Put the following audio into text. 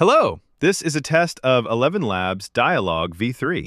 Hello, this is a test of 11 Labs Dialog v3.